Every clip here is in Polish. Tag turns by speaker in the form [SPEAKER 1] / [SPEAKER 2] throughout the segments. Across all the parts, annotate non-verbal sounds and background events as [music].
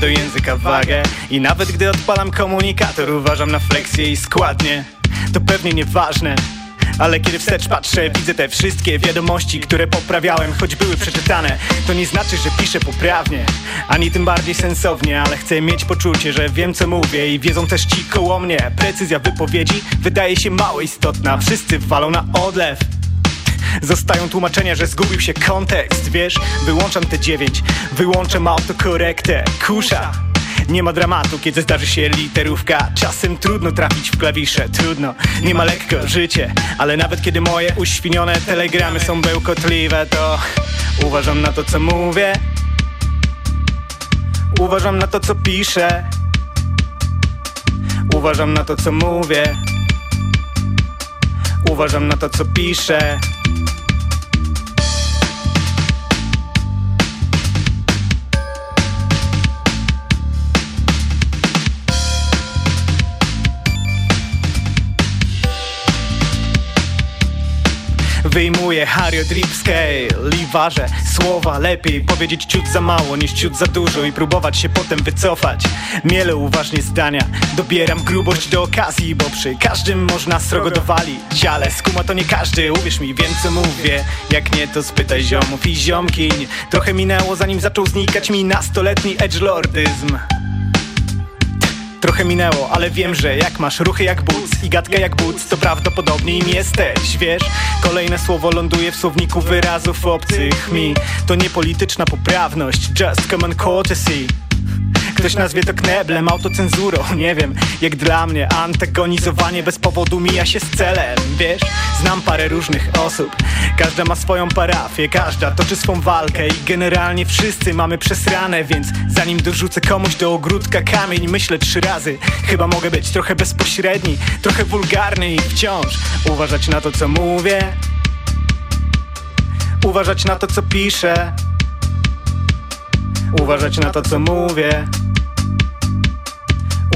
[SPEAKER 1] do języka wagę. I nawet gdy odpalam komunikator Uważam na fleksję i składnie. To pewnie nieważne ale kiedy wstecz patrzę, widzę te wszystkie wiadomości, które poprawiałem, choć były przeczytane. To nie znaczy, że piszę poprawnie, ani tym bardziej sensownie Ale chcę mieć poczucie, że wiem co mówię i wiedzą też ci koło mnie. Precyzja wypowiedzi wydaje się mało istotna, wszyscy walą na odlew Zostają tłumaczenia, że zgubił się kontekst, wiesz? Wyłączam te dziewięć, wyłączam autokorektę, kusza! Nie ma dramatu, kiedy zdarzy się literówka. Czasem trudno trafić w klawisze, trudno. Nie ma lekko życie, ale nawet kiedy moje uświnione telegramy są bełkotliwe To uważam na to, co mówię. Uważam na to, co piszę. Uważam na to, co mówię. Uważam na to, co piszę Wyjmuję Harry Drip Scale i ważę słowa. Lepiej powiedzieć ciut za mało niż ciut za dużo I próbować się potem wycofać. Mielę uważnie zdania Dobieram grubość do okazji Bo przy każdym można srogo dowalić Ale skuma to nie każdy, uwierz mi, wiem co mówię. Jak nie to spytaj ziomów i ziomkiń. Trochę minęło zanim zaczął znikać mi nastoletni edgelordyzm Trochę minęło, ale wiem, że jak masz ruchy jak but i gadkę jak but, to prawdopodobnie im jesteś, wiesz? Kolejne słowo ląduje w słowniku wyrazów obcych mi To nie polityczna poprawność, just common courtesy Ktoś nazwie to kneblem, autocenzurą, [laughs] nie wiem Jak dla mnie. Antagonizowanie bez powodu mija się z celem Wiesz, znam parę różnych osób Każda ma swoją parafię, każda toczy swą walkę I generalnie wszyscy mamy przesrane Więc zanim dorzucę komuś do ogródka kamień Myślę trzy razy. Chyba mogę być trochę bezpośredni Trochę wulgarny i wciąż Uważać na to co mówię. Uważać na to co piszę. Uważać na to co mówię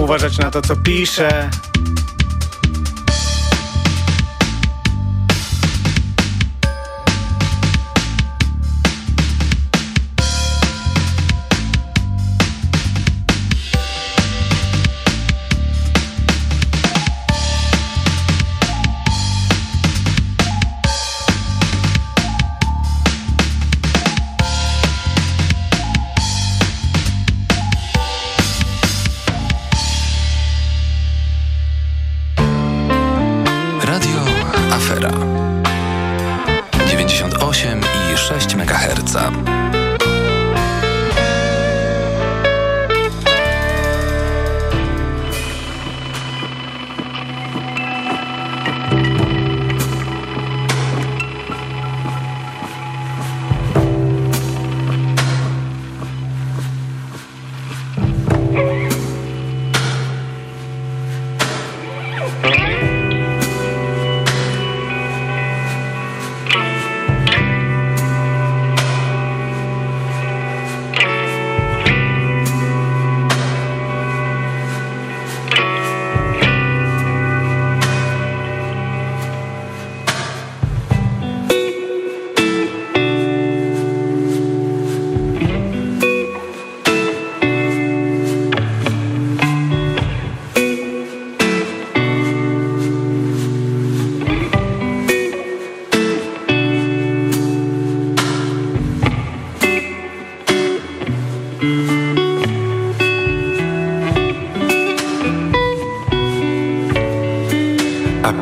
[SPEAKER 1] Uważać na to co piszę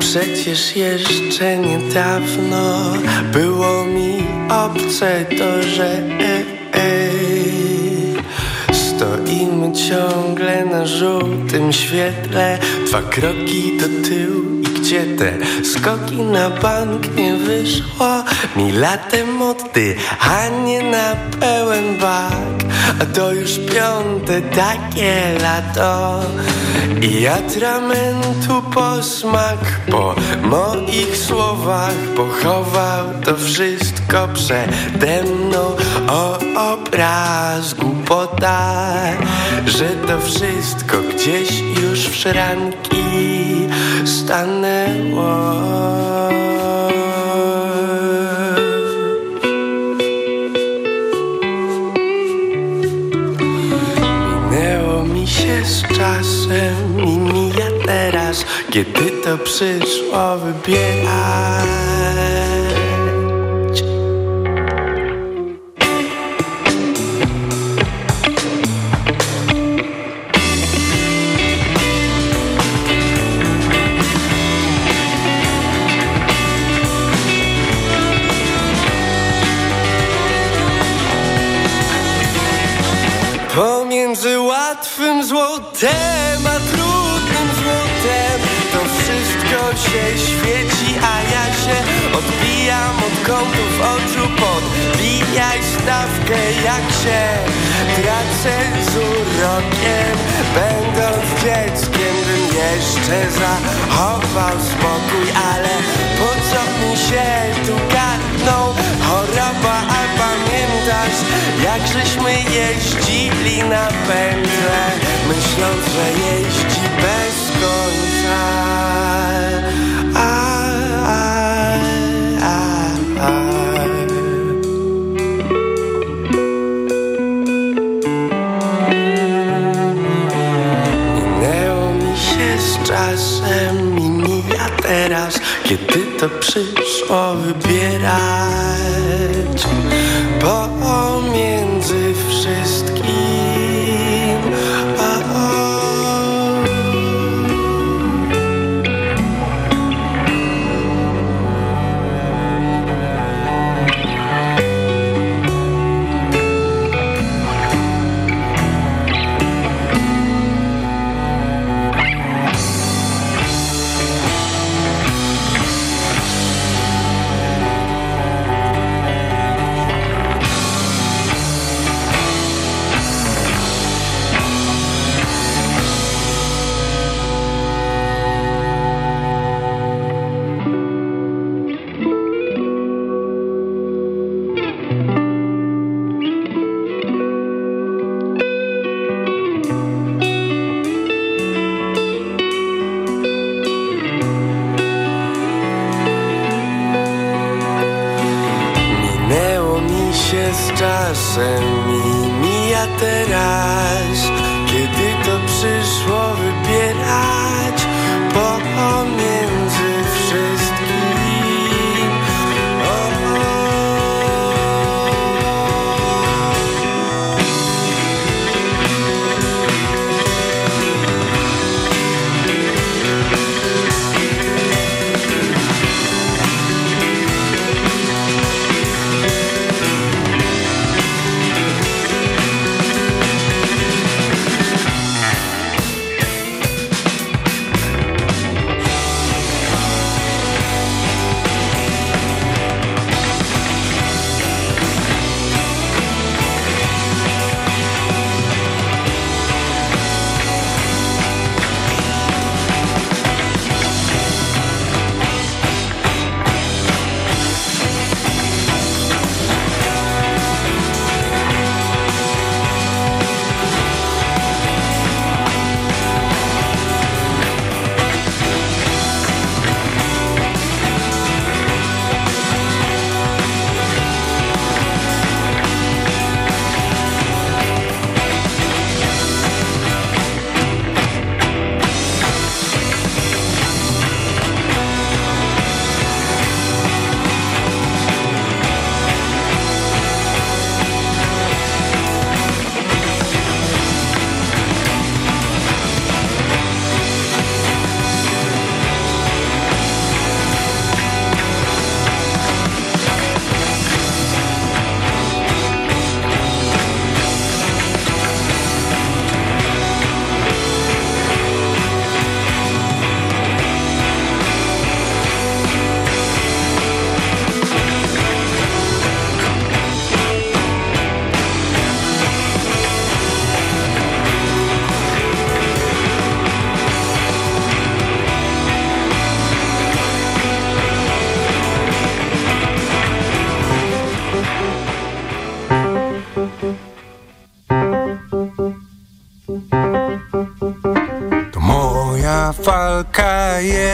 [SPEAKER 2] Przecież jeszcze niedawno było mi obce to, że e, e, stoimy ciągle na żółtym świetle, dwa kroki do tyłu gdzie te skoki na bank nie wyszło? Mi latem oddychanie na pełen bak A to już piąte takie lato. I atramentu posmak po moich słowach Pochował to wszystko przede mną. O obraz głupota Że to wszystko gdzieś już w szranki stanęło Kiedy to przyszło wybierać kątów oczu Podbijaj stawkę jak się tracę z urokiem Będąc dzieckiem bym jeszcze zachował spokój Ale po co mi się tu gadną choroba, a pamiętasz jak żeśmy jeździli na pętle Myśląc, że jeździ bez końca to przyszło wybierać Pomiędzy wszystkim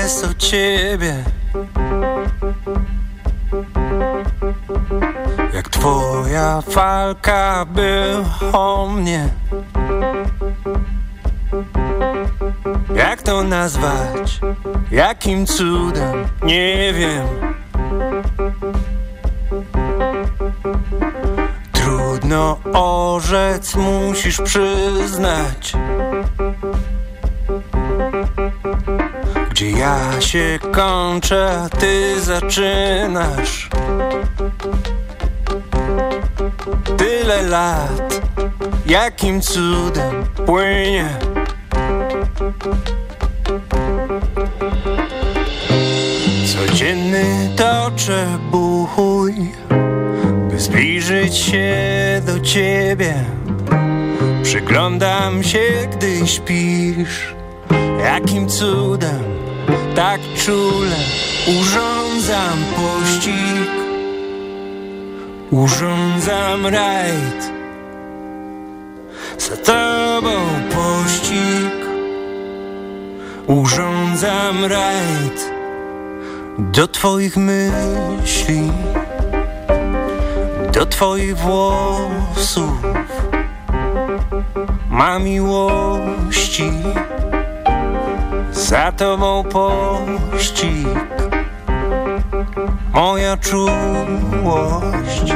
[SPEAKER 2] jest o ciebie Jak twoja walka była o mnie
[SPEAKER 3] Jak to nazwać? Jakim cudem? Nie wiem. Trudno orzec, musisz przyznać. Ja się kończę, ty zaczynasz. Tyle lat, jakim cudem płynie. Codzienny toczę bój, by zbliżyć się do ciebie. Przyglądam się, gdy śpisz, jakim cudem tak czule urządzam pościg, urządzam rajd. Za tobą pościg, urządzam rajd. Do Twoich myśli, do Twoich włosów, ma miłości, za Tobą pościg, moja czułość,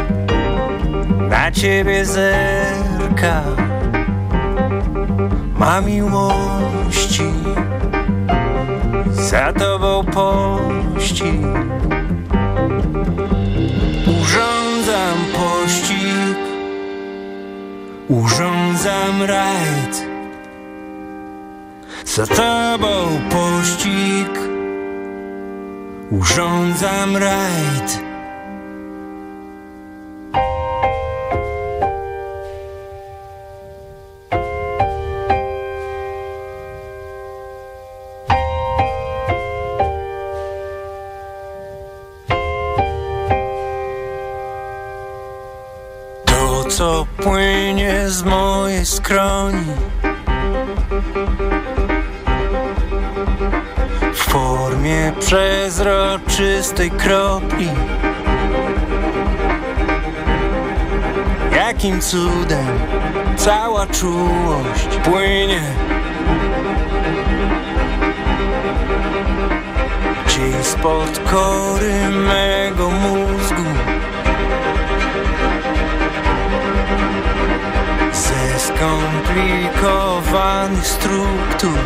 [SPEAKER 3] na Ciebie zerka, ma miłości. Za tobą pościg. Urządzam pościg. Urządzam rajd Za tobą pościg. Urządzam rajd. Co płynie z mojej skroni formie przezroczystej kropli Jakim cudem cała czułość płynie? Gdzieś spod kory mego mózgu skomplikowanych struktur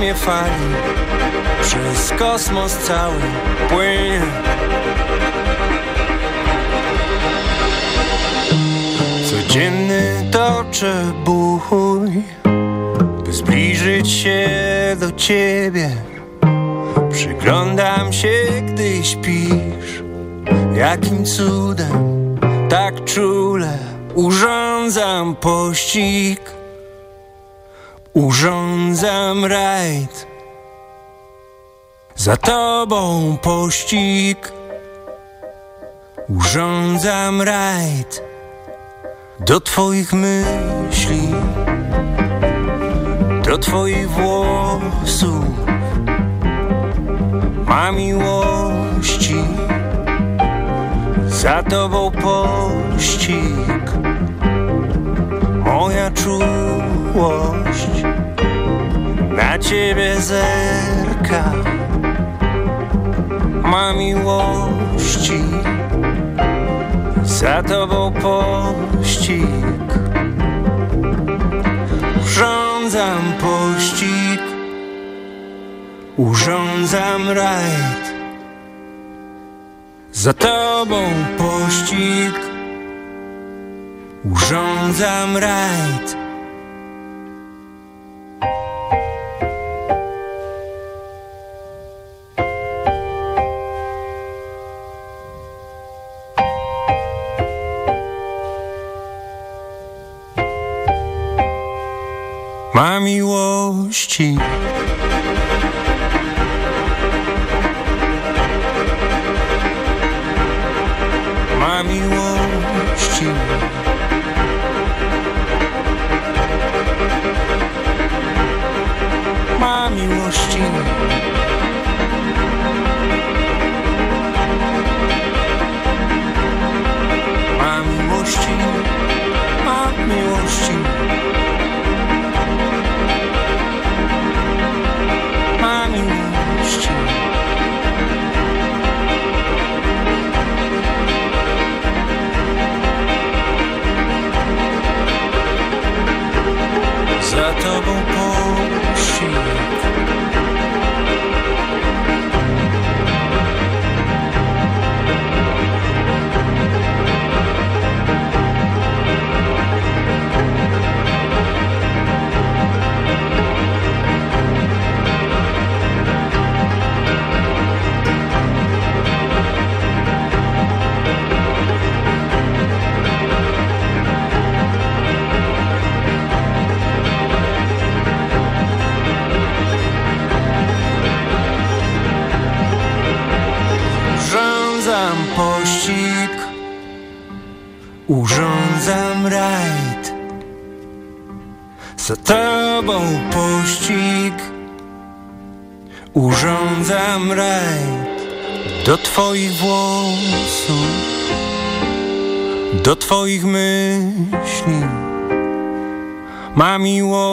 [SPEAKER 3] Formie fali przez kosmos cały płynie Codzienny toczę bój By zbliżyć się do ciebie. Przyglądam się, gdy śpisz. Jakim cudem tak czule urządzam pościg, urządzam rajd. Za tobą pościg, urządzam rajd. Do twoich myśli, do twoich włosów, ma miłości. Za tobą pościg czułość Na ciebie zerka Ma miłości. Za tobą pościg. Urządzam pościg. Urządzam rajd. Za tobą pościg Urządzam rajd. Ma miłości. Miłości
[SPEAKER 4] twoich włosów Do twoich myśli. Ma miłości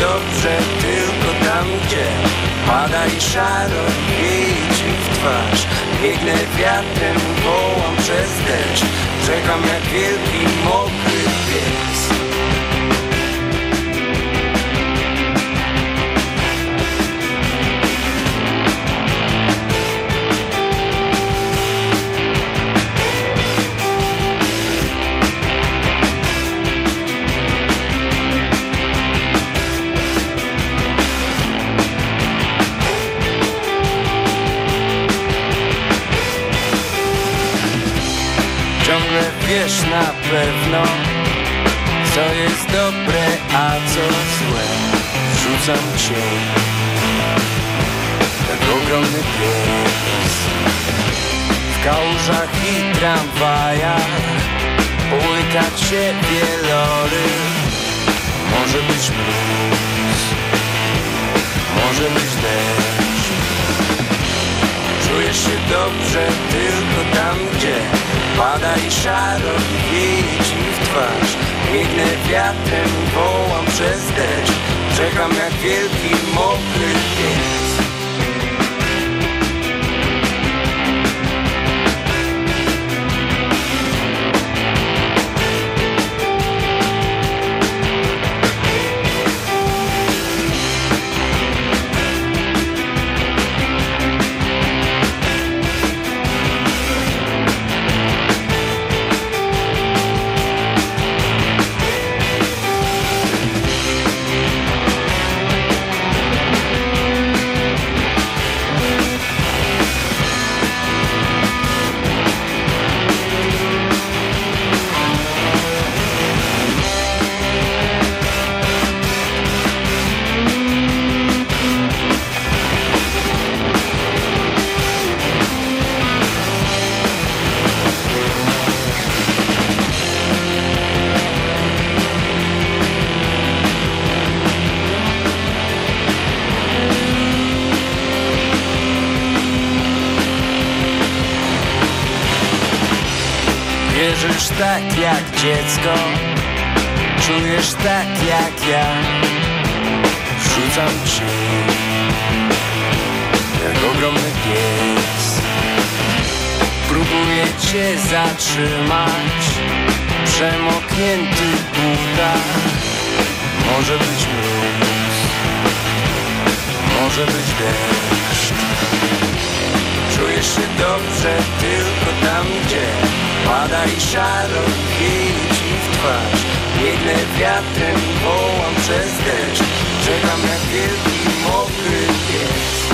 [SPEAKER 3] dobrze tylko tam, gdzie Pada i szaro i ci w twarz. Biegnę wiatrem, wołam przez deszcz. Czekam jak wielki, mokry pies pewno Co jest dobre, a co złe Rzucam cię Jak ogromny pies. W kałużach i tramwajach Połykać się wielory. Może być mróz Może być deszcz Czujesz się dobrze tylko tam, gdzie Pada i szaro i ci w twarz. Biegnę wiatrem, wołam przez deszcz. Czekam jak wielki, mokry pies tak jak dziecko. Czujesz tak jak ja. Wrzucam ci Jak ogromny pies. Próbuję cię zatrzymać. Przemoknięty buta Może być mróz. Może być deszcz Czujesz się dobrze tylko tam, gdzie Pada i szaro wieje ci w twarz. Biegnę wiatrem, wołam przez deszcz. Czekam jak wielki, mokry pies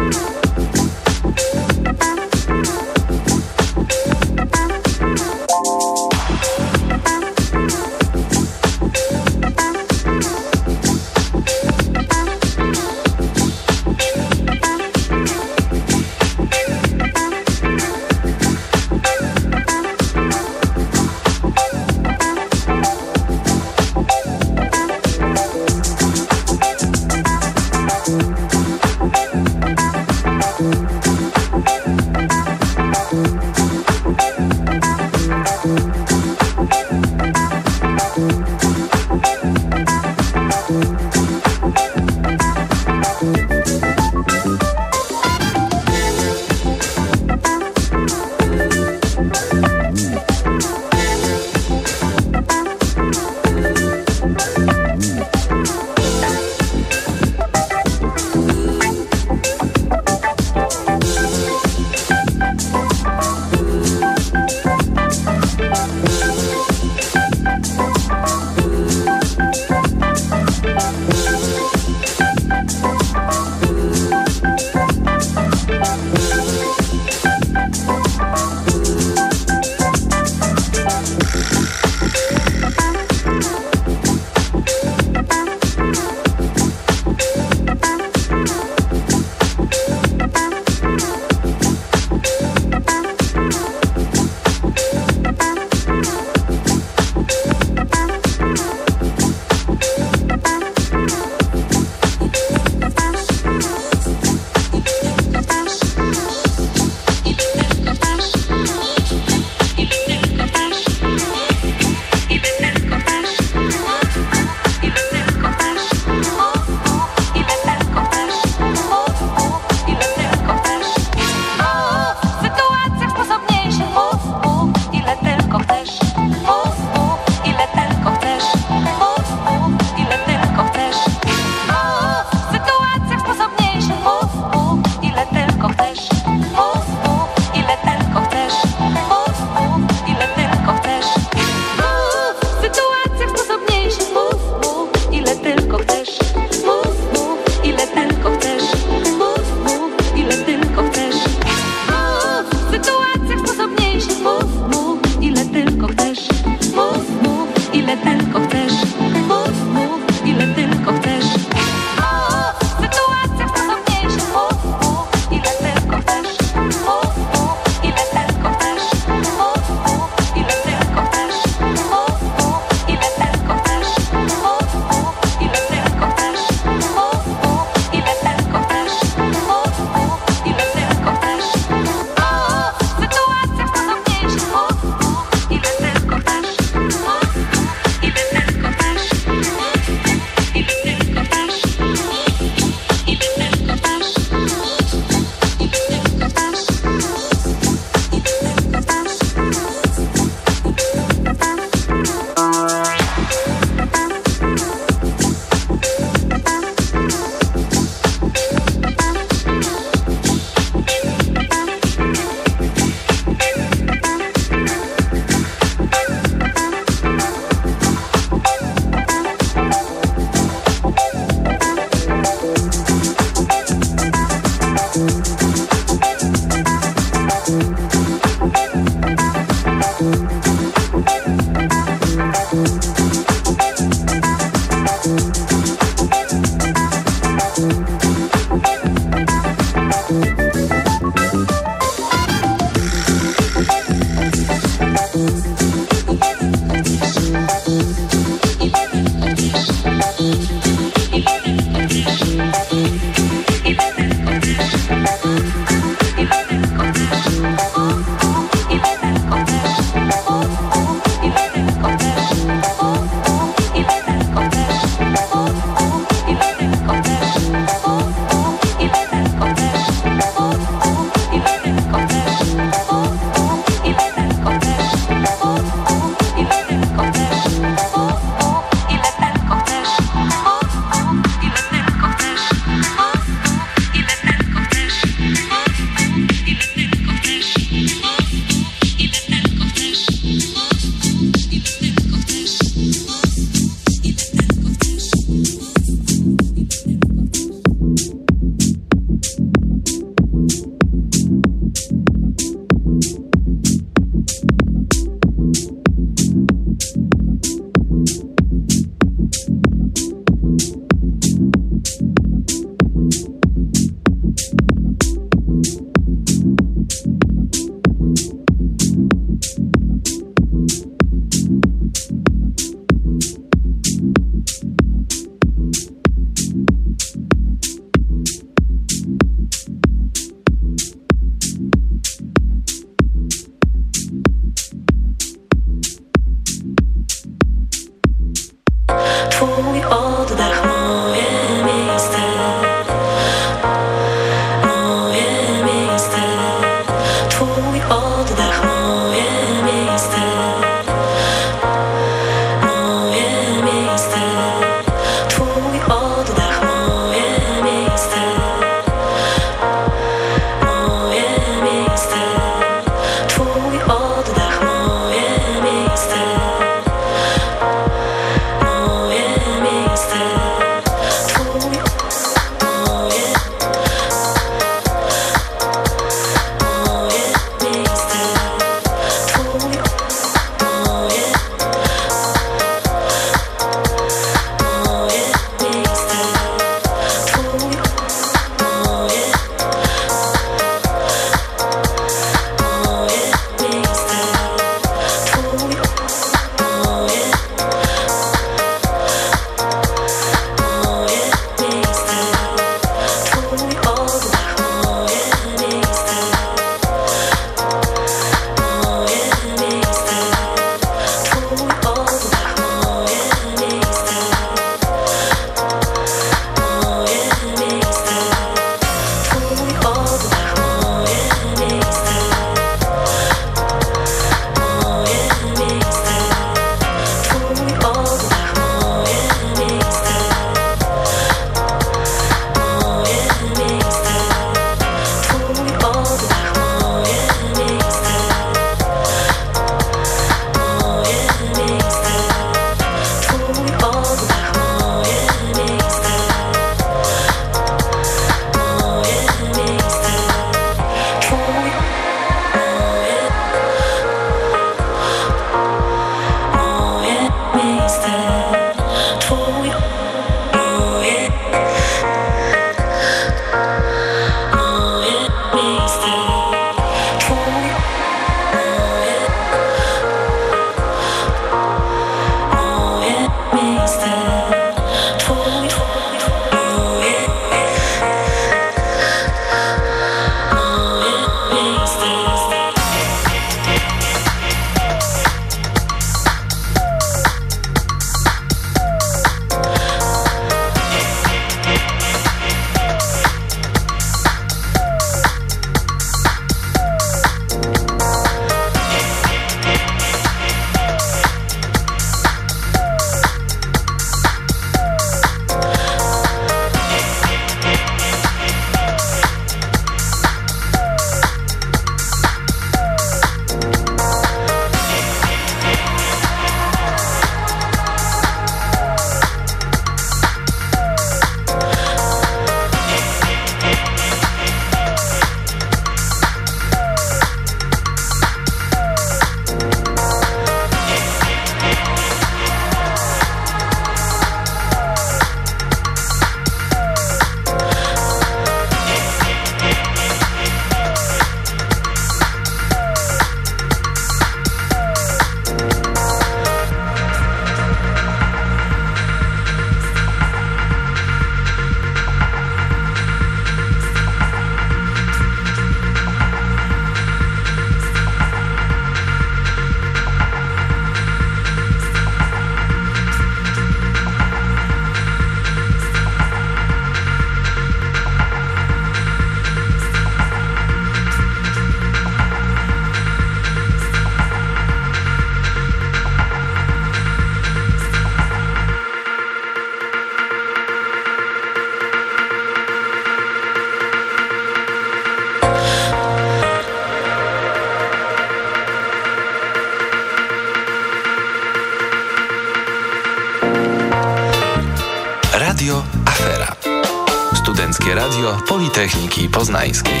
[SPEAKER 5] Politechniki Poznańskiej.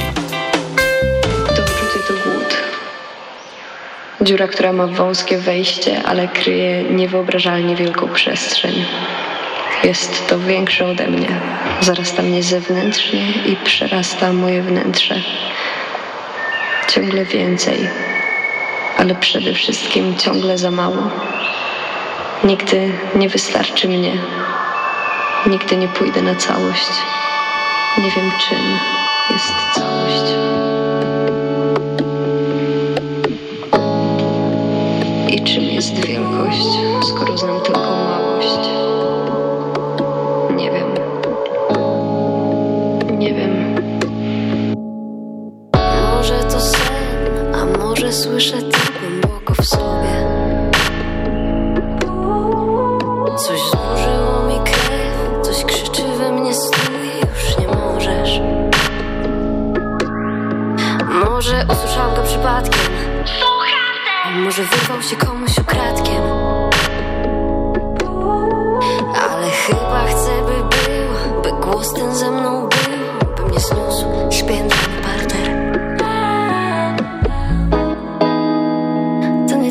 [SPEAKER 6] Uczucie to głód. Dziura, która ma wąskie wejście, ale kryje niewyobrażalnie wielką przestrzeń. Jest to większe ode mnie. Zarasta mnie zewnętrznie i przerasta moje wnętrze. Ciągle więcej, ale przede wszystkim ciągle za mało. Nigdy nie wystarczy mnie. Nigdy nie pójdę na całość. Nie wiem czym jest całość. I czym jest wielkość, skoro znam tylko małość?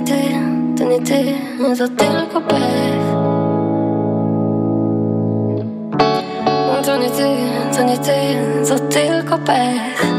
[SPEAKER 7] Ty, to nie ty, to tylko pech. To nie ty, to nie ty, to tylko pech.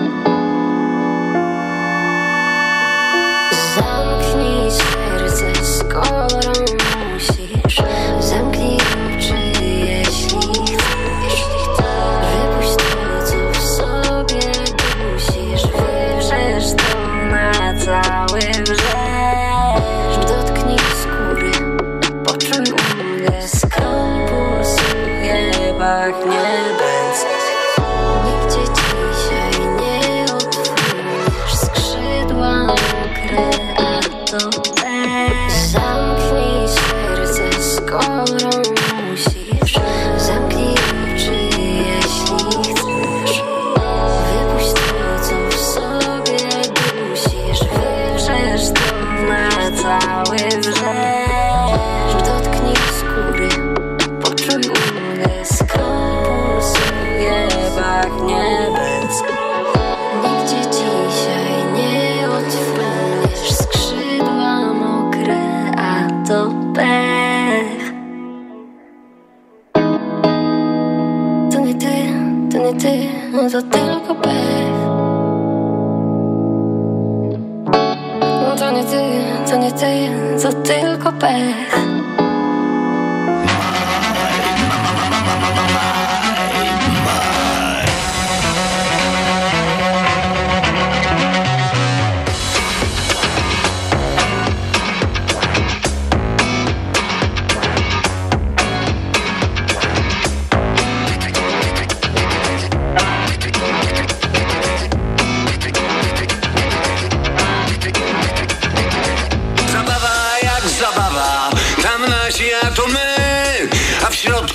[SPEAKER 7] To tylko pech. To nie ty, to nie ty, to tylko pech.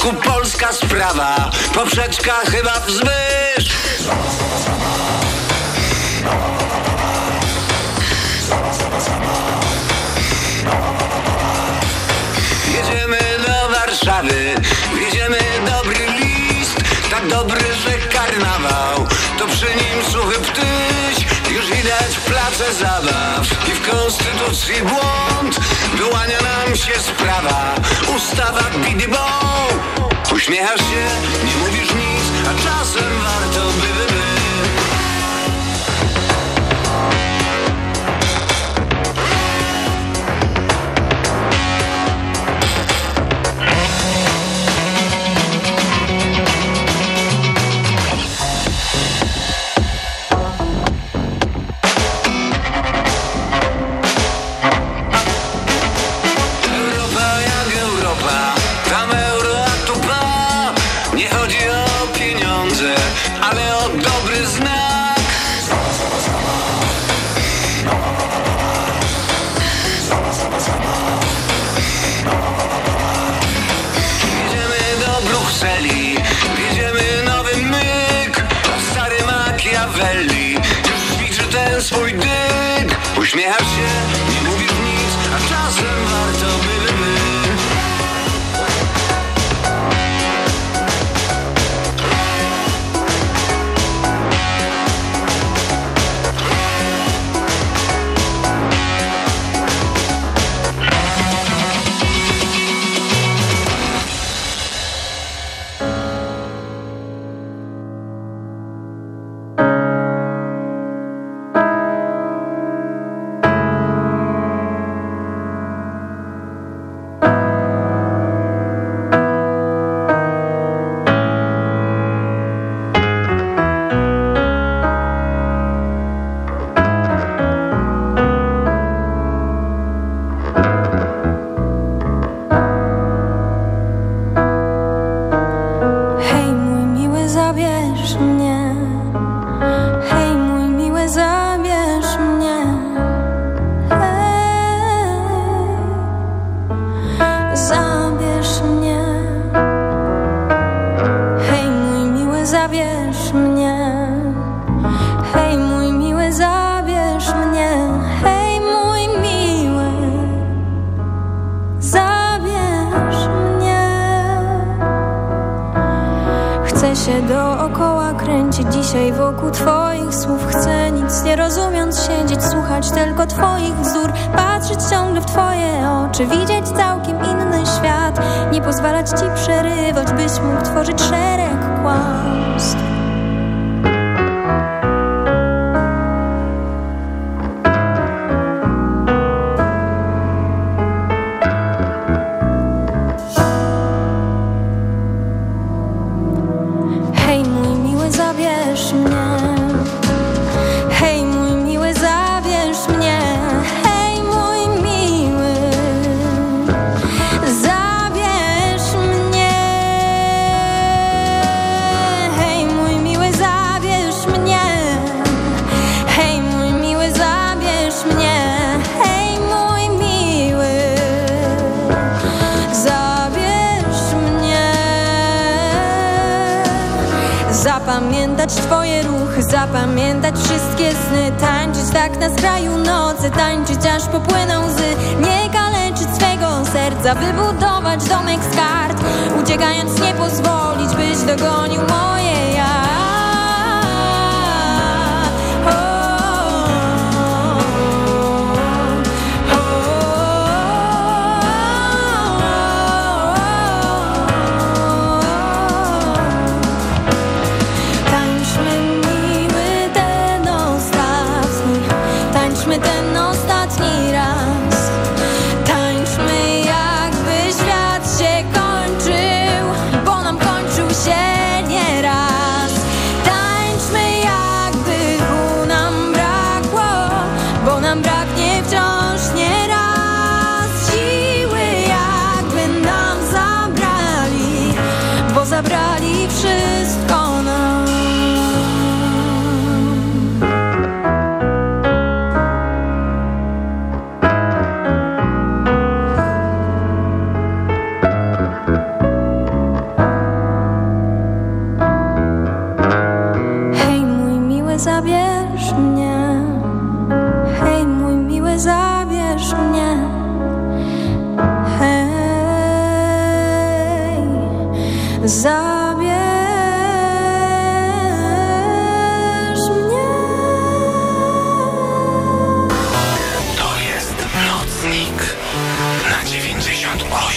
[SPEAKER 8] Polska sprawa, poprzeczka chyba wzwyż place zabaw i w konstytucji błąd. Wyłania nam się sprawa, ustawa bidybą Uśmiechasz się, nie mówisz nic, a czasem warto by, by,
[SPEAKER 4] Zapamiętać wszystkie sny. Tańczyć tak na skraju nocy Tańczyć aż popłyną łzy. Nie kaleczyć swego serca Wybudować domek z kart. Uciekając nie pozwolić Byś dogonił moje ja
[SPEAKER 9] Kronik na 98.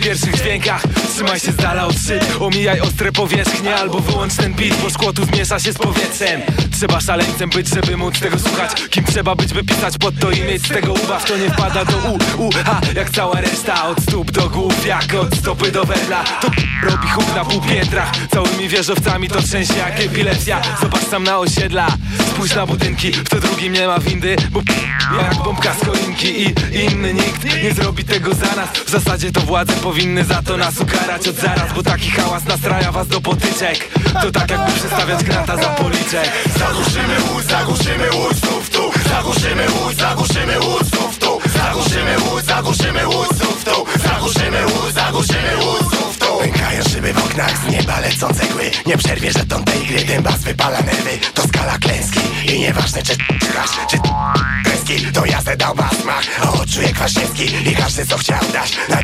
[SPEAKER 9] pierwszych dźwiękach. Trzymaj się z dala od szyb Omijaj ostre powierzchnie albo wyłącz ten beat Bo szkło tu zmiesza się z powietrzem. Trzeba szaleńcem być, żeby móc tego słuchać. Kim trzeba być, by pisać pod to i mieć z tego ubaw To nie wpada do u, u, ha. Jak cała reszta Od stóp do głów, jak od stopy do wedla To [laughs] robi huk na pół piętrach Całymi wieżowcami to trzęsie jak epilepsja. Zobacz tam na osiedla Spójrz na budynki, w to drugim nie ma windy Bo jak bombka z choinki i inny nikt nie zrobi tego za nas. W zasadzie to władze powinny za to nas ukarać od zaraz Bo taki hałas nastraja was do potyczek. To tak jakby przestawiać grata za policzek.
[SPEAKER 10] Zagłuszymy łódź, zagłuszymy łódź, znów tu. Zagłuszymy łódź, zagłuszymy łódź, znów tu. Zagłuszymy łódź, zagłuszymy łódź, znów tu. Zagłuszymy łódź, zagłuszymy łódź, tu Pękają szyby w oknach, z nieba lecą cegły Nie przerwie żeton tej gry, ten bas wypala nerwy. To skala klęski i nieważne czy grasz, czy kreski To ja se dał basmach, a odczuję Kwaśniewski I każdy co chciał dać na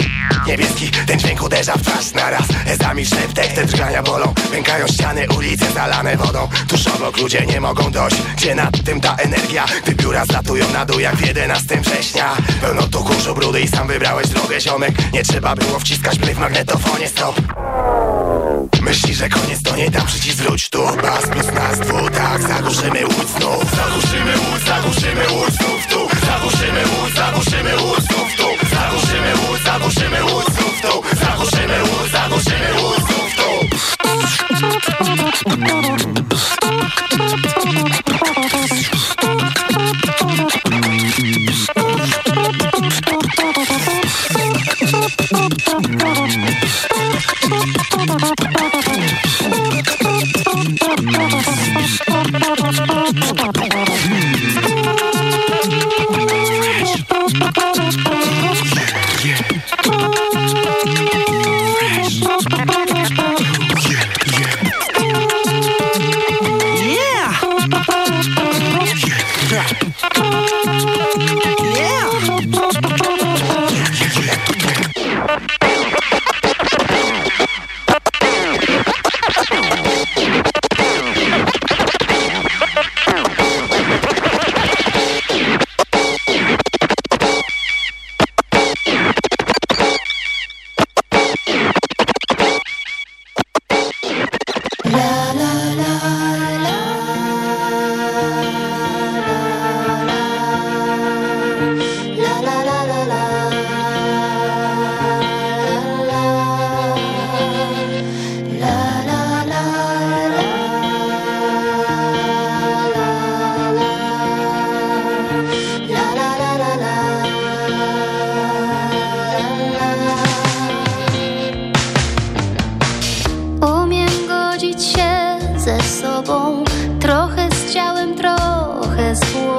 [SPEAKER 10] niebieski Ten dźwięk uderza w twarz naraz. Ezami szeptek, te drgania bolą. Pękają ściany, ulice zalane wodą. Tuż obok ludzie nie mogą dojść. Gdzie nad tym ta energia? Gdy biura zlatują na dół jak w 11 września. Pełno tu kurzu, brudy i sam wybrałeś drogę ziomek. Nie trzeba było wciskać play w magnetofonie, stop Myśli, że koniec to nie tam przycisk wróć tu. Bas plus nas dwu, tak zagłuszymy łódź znów. Zagłuszymy łódź, zagłuszymy łódź znów tu. Zagłuszymy łódź, zagłuszymy łódź znów tu. Zagłuszymy łódź, zagłuszymy łódź znów tu. Zagłuszymy łódź, zagłuszymy łódź znów
[SPEAKER 11] Umiem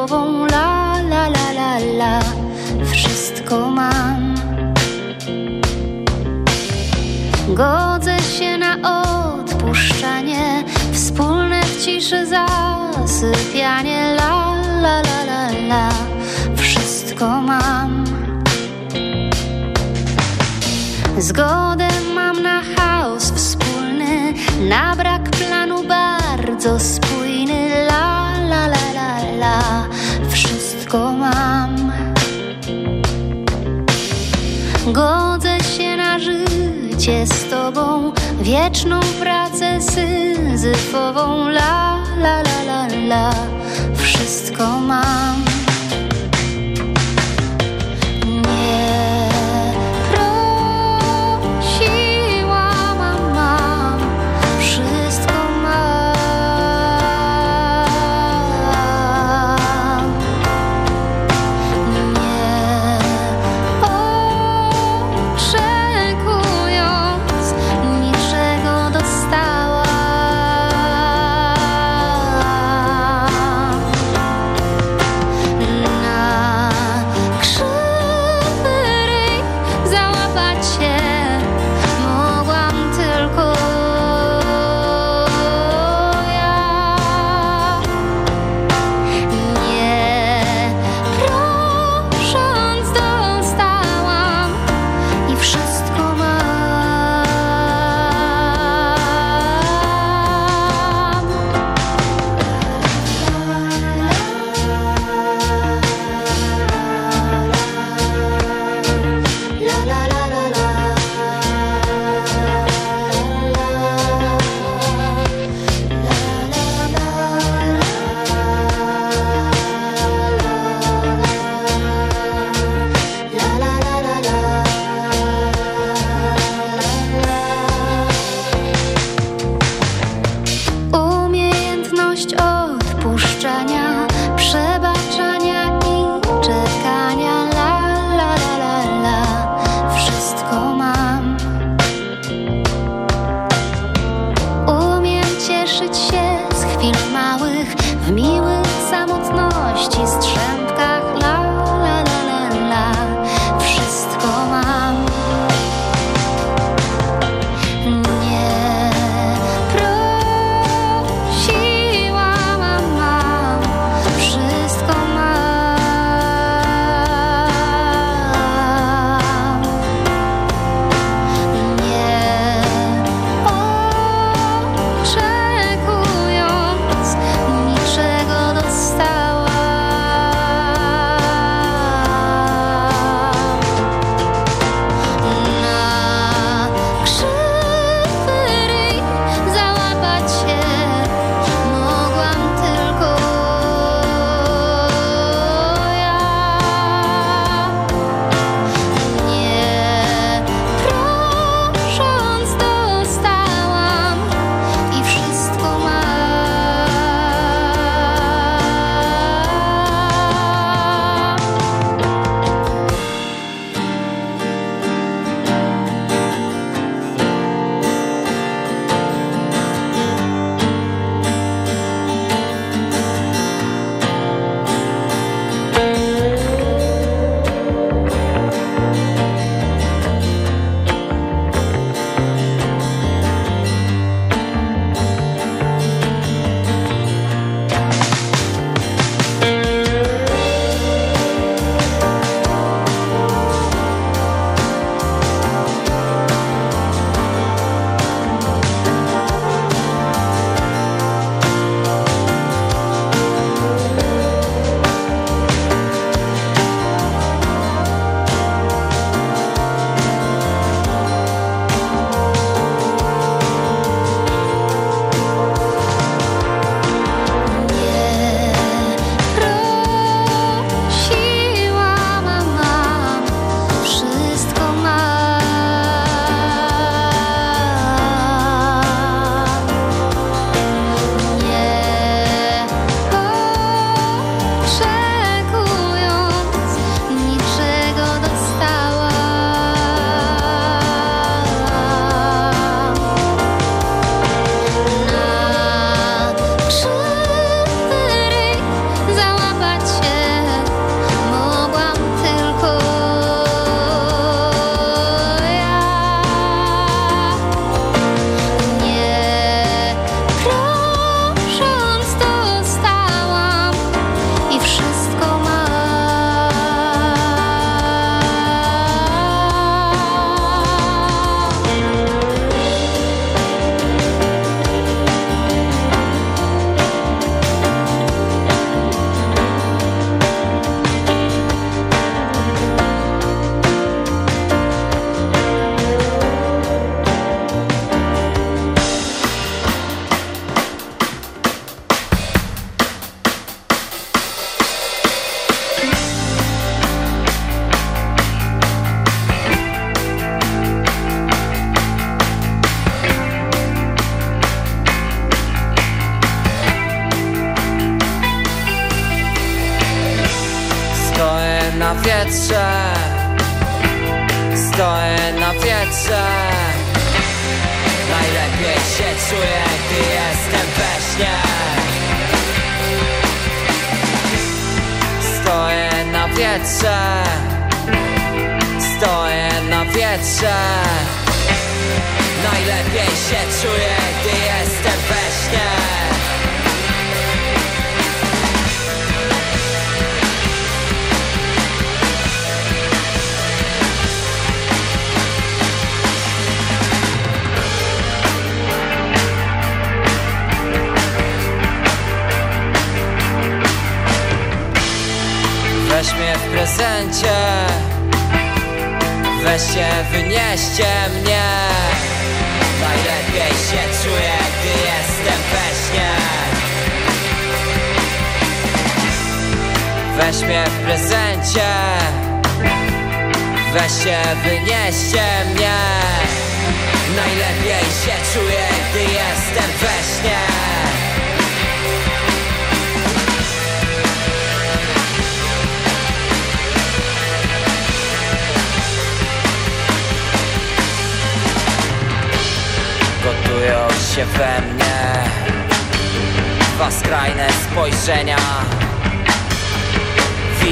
[SPEAKER 11] głową La la la la la. Wszystko mam. Godzę się na odpuszczanie Wspólne w ciszy zasypianie. La la la la la. Wszystko mam. Zgodę mam na chaos wspólny, na brak planu bardzo spójny. La la la la la, wszystko mam. Godzę się na życie z tobą, wieczną pracę syzyfową. La la la la la, wszystko mam.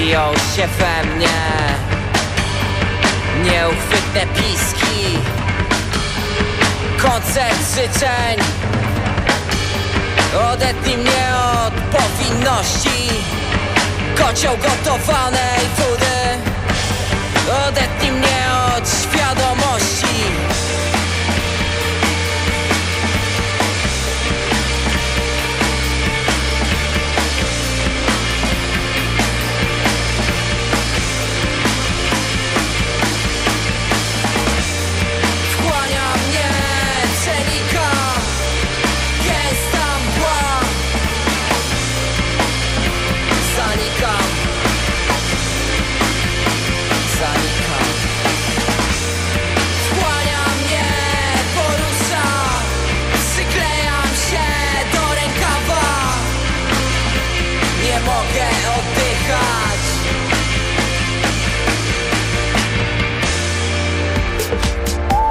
[SPEAKER 12] Wiją się we mnie. Nieuchwytne piski. Koncert życzeń Odetnij mnie od powinności. Kocioł gotowanej wody. Odetnij mnie od świadomości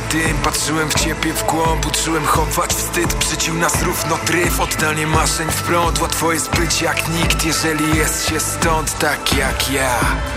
[SPEAKER 13] Dym Patrzyłem w ciebie w głąb Uczyłem chować wstyd Przycił nas równo tryf Oddanie marzeń w prąd Łatwo jest być jak nikt Jeżeli jest się stąd tak jak ja